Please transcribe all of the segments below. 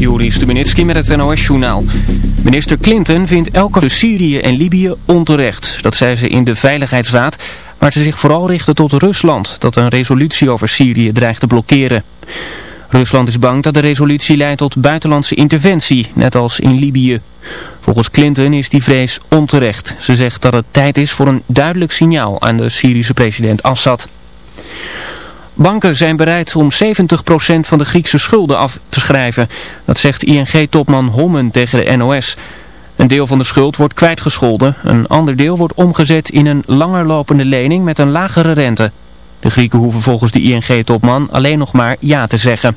Joris Stubenitski met het NOS-journaal. Minister Clinton vindt elke Syrië en Libië onterecht. Dat zei ze in de Veiligheidsraad, waar ze zich vooral richten tot Rusland... dat een resolutie over Syrië dreigt te blokkeren. Rusland is bang dat de resolutie leidt tot buitenlandse interventie, net als in Libië. Volgens Clinton is die vrees onterecht. Ze zegt dat het tijd is voor een duidelijk signaal aan de Syrische president Assad. Banken zijn bereid om 70% van de Griekse schulden af te schrijven. Dat zegt ING-topman Hommen tegen de NOS. Een deel van de schuld wordt kwijtgescholden. Een ander deel wordt omgezet in een langerlopende lening met een lagere rente. De Grieken hoeven volgens de ING-topman alleen nog maar ja te zeggen.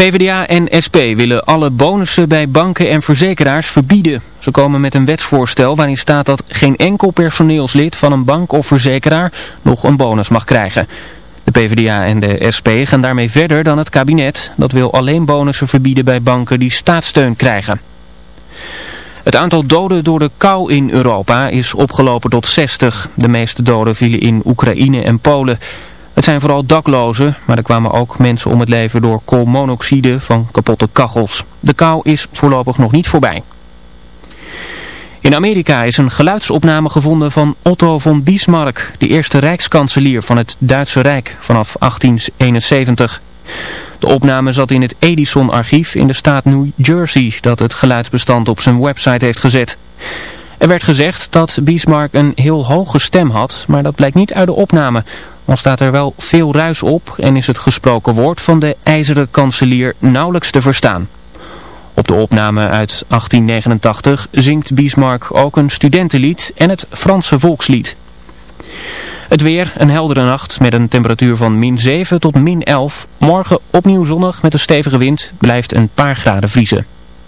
PvdA en SP willen alle bonussen bij banken en verzekeraars verbieden. Ze komen met een wetsvoorstel waarin staat dat geen enkel personeelslid van een bank of verzekeraar nog een bonus mag krijgen. De PvdA en de SP gaan daarmee verder dan het kabinet. Dat wil alleen bonussen verbieden bij banken die staatssteun krijgen. Het aantal doden door de kou in Europa is opgelopen tot 60. De meeste doden vielen in Oekraïne en Polen. Het zijn vooral daklozen, maar er kwamen ook mensen om het leven door koolmonoxide van kapotte kachels. De kou is voorlopig nog niet voorbij. In Amerika is een geluidsopname gevonden van Otto von Bismarck, de eerste rijkskanselier van het Duitse Rijk vanaf 1871. De opname zat in het Edison-archief in de staat New Jersey dat het geluidsbestand op zijn website heeft gezet. Er werd gezegd dat Bismarck een heel hoge stem had, maar dat blijkt niet uit de opname. Al staat er wel veel ruis op en is het gesproken woord van de ijzeren kanselier nauwelijks te verstaan. Op de opname uit 1889 zingt Bismarck ook een studentenlied en het Franse volkslied. Het weer, een heldere nacht met een temperatuur van min 7 tot min 11. Morgen opnieuw zonnig met een stevige wind, blijft een paar graden vriezen.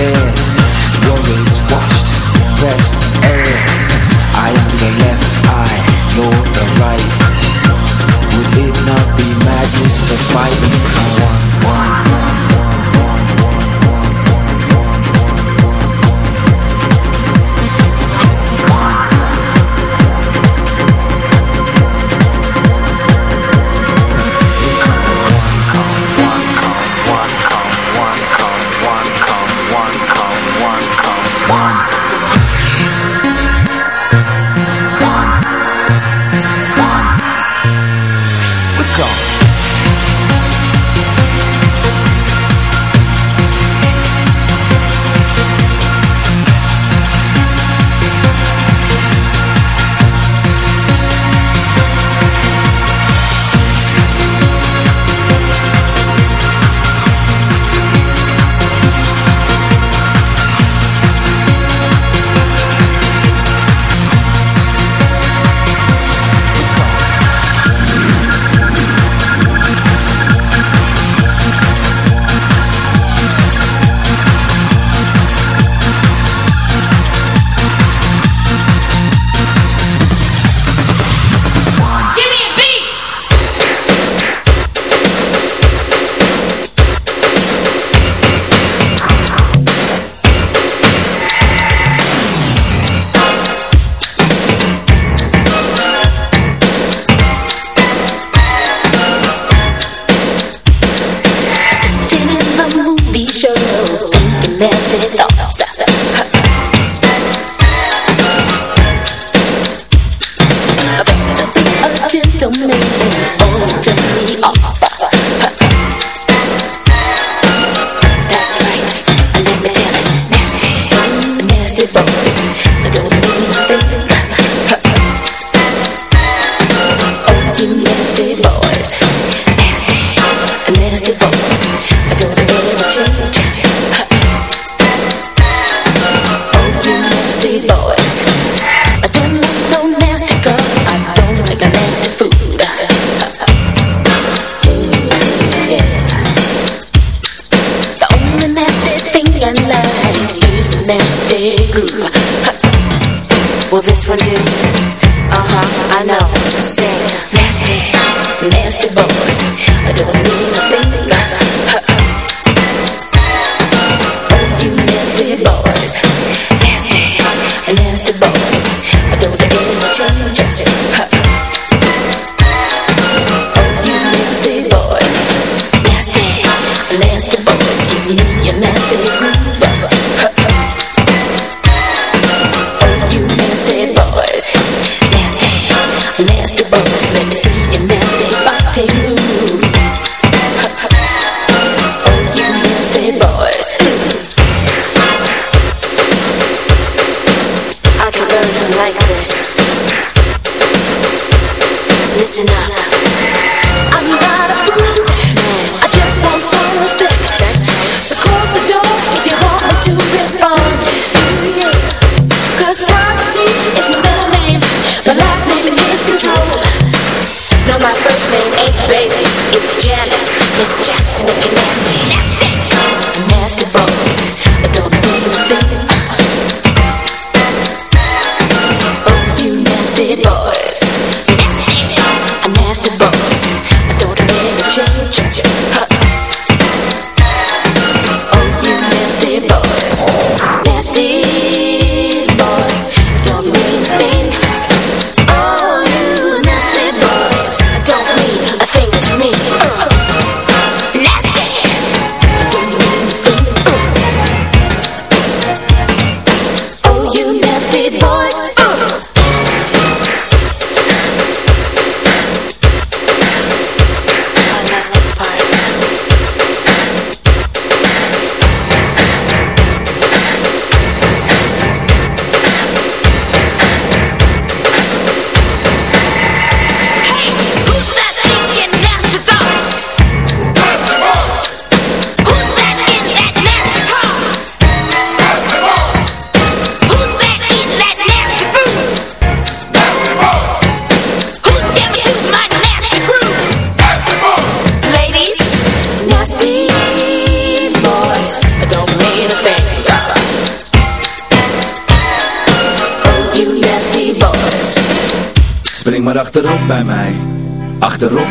there. Your washed, pressed. 좀 내.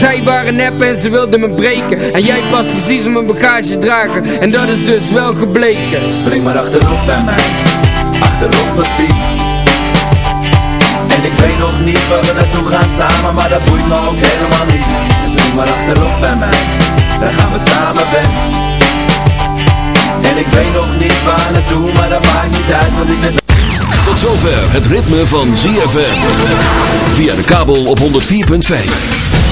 zij waren nep en ze wilden me breken. En jij past precies op mijn bagage dragen En dat is dus wel gebleken. Spring maar achterop bij mij. Achterop mijn fiets. En ik weet nog niet waar we naartoe gaan samen Maar dat boeit me ook helemaal niet. Spring maar achterop bij mij. Dan gaan we samen weg. En ik weet nog niet waar naartoe Maar dat maakt niet uit want ik ben tot zover het ritme van ZFM. Via de kabel op 104.5.